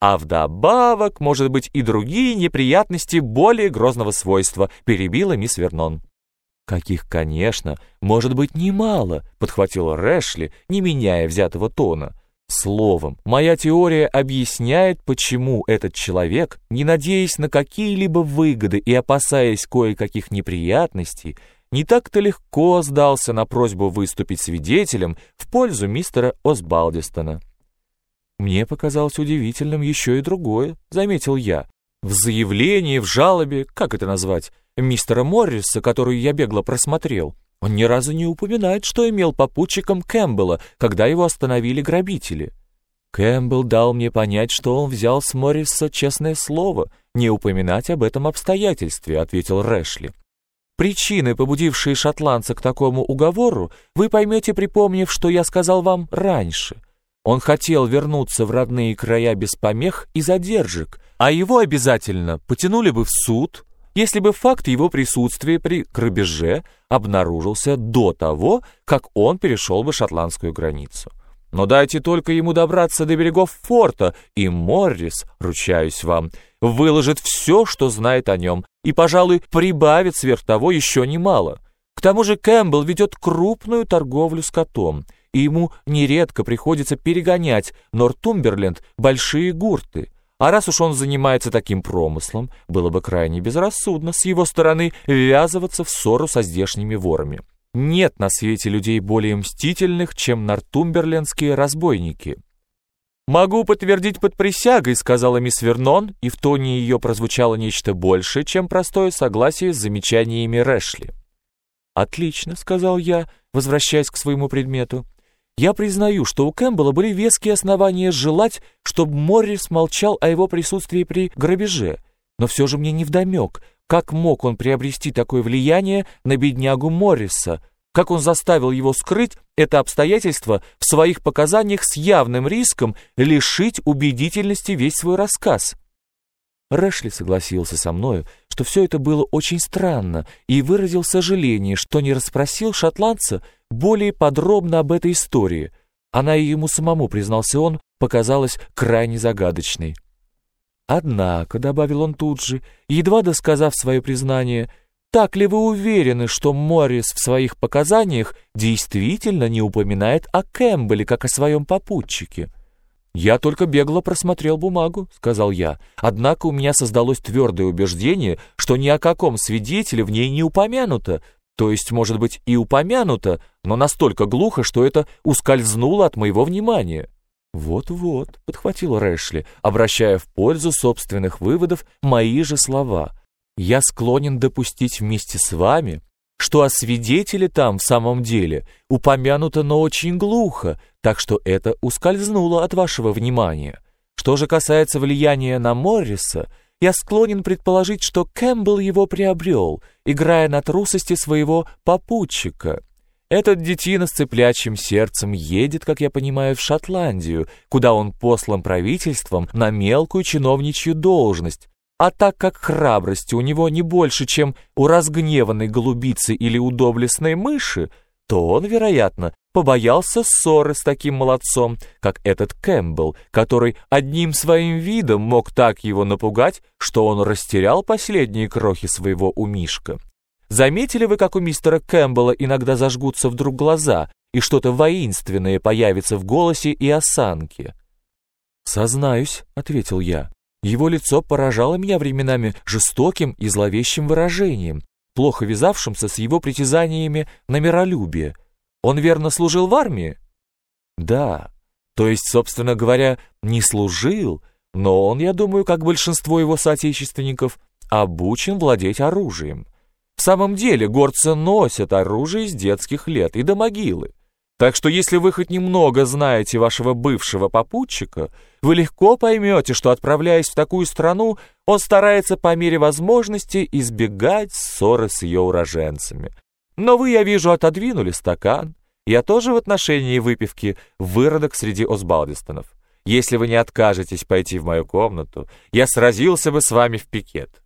А вдобавок, может быть, и другие неприятности более грозного свойства, перебила мисс Вернон. «Каких, конечно, может быть немало», — подхватила Рэшли, не меняя взятого тона. Словом, моя теория объясняет, почему этот человек, не надеясь на какие-либо выгоды и опасаясь кое-каких неприятностей, не так-то легко сдался на просьбу выступить свидетелем в пользу мистера Осбалдистона. Мне показалось удивительным еще и другое, заметил я. В заявлении, в жалобе, как это назвать, мистера Морриса, которую я бегло просмотрел, он ни разу не упоминает, что имел попутчиком Кэмпбелла, когда его остановили грабители. Кэмпбелл дал мне понять, что он взял с Морриса честное слово, не упоминать об этом обстоятельстве, ответил Рэшли. Причины, побудившие шотландца к такому уговору, вы поймете, припомнив, что я сказал вам раньше — он хотел вернуться в родные края без помех и задержек, а его обязательно потянули бы в суд, если бы факт его присутствия при грабеже обнаружился до того, как он перешел бы шотландскую границу. Но дайте только ему добраться до берегов форта, и Моррис, ручаюсь вам, выложит все, что знает о нем, и, пожалуй, прибавит сверх того еще немало. К тому же Кэмпбелл ведет крупную торговлю скотом — и ему нередко приходится перегонять Нортумберленд большие гурты. А раз уж он занимается таким промыслом, было бы крайне безрассудно с его стороны ввязываться в ссору со здешними ворами. Нет на свете людей более мстительных, чем нортумберлендские разбойники. «Могу подтвердить под присягой», — сказала мисс Вернон, и в тоне ее прозвучало нечто большее, чем простое согласие с замечаниями Рэшли. «Отлично», — сказал я, возвращаясь к своему предмету. Я признаю, что у Кэмпбелла были веские основания желать, чтобы Моррис молчал о его присутствии при грабеже, но все же мне невдомек, как мог он приобрести такое влияние на беднягу Морриса, как он заставил его скрыть это обстоятельство в своих показаниях с явным риском лишить убедительности весь свой рассказ. Рэшли согласился со мною, что все это было очень странно, и выразил сожаление, что не расспросил шотландца более подробно об этой истории. Она и ему самому, признался он, показалась крайне загадочной. «Однако», — добавил он тут же, едва досказав свое признание, «так ли вы уверены, что Моррис в своих показаниях действительно не упоминает о Кэмпбелле как о своем попутчике?» «Я только бегло просмотрел бумагу», — сказал я. «Однако у меня создалось твердое убеждение, что ни о каком свидетеле в ней не упомянуто, то есть, может быть, и упомянуто, но настолько глухо, что это ускользнуло от моего внимания». «Вот-вот», — подхватил Рэшли, обращая в пользу собственных выводов мои же слова. «Я склонен допустить вместе с вами, что о свидетеле там в самом деле упомянуто, но очень глухо, так что это ускользнуло от вашего внимания. Что же касается влияния на Морриса, я склонен предположить, что Кэмпбелл его приобрел, играя на трусости своего попутчика. Этот детина с цыплячьим сердцем едет, как я понимаю, в Шотландию, куда он послан правительством на мелкую чиновничью должность, а так как храбрости у него не больше, чем у разгневанной голубицы или у доблестной мыши, то он, вероятно, побоялся ссоры с таким молодцом, как этот Кэмпбелл, который одним своим видом мог так его напугать, что он растерял последние крохи своего умишка. Заметили вы, как у мистера Кэмпбелла иногда зажгутся вдруг глаза, и что-то воинственное появится в голосе и осанке? «Сознаюсь», — ответил я. Его лицо поражало меня временами жестоким и зловещим выражением, плохо вязавшимся с его притязаниями на миролюбие. Он верно служил в армии? Да, то есть, собственно говоря, не служил, но он, я думаю, как большинство его соотечественников, обучен владеть оружием. В самом деле, горцы носят оружие с детских лет и до могилы. Так что если вы хоть немного знаете вашего бывшего попутчика, вы легко поймете, что, отправляясь в такую страну, он старается по мере возможности избегать ссоры с ее уроженцами. Но вы, я вижу, отодвинули стакан. Я тоже в отношении выпивки выродок среди Осбалдистонов. Если вы не откажетесь пойти в мою комнату, я сразился бы с вами в пикет.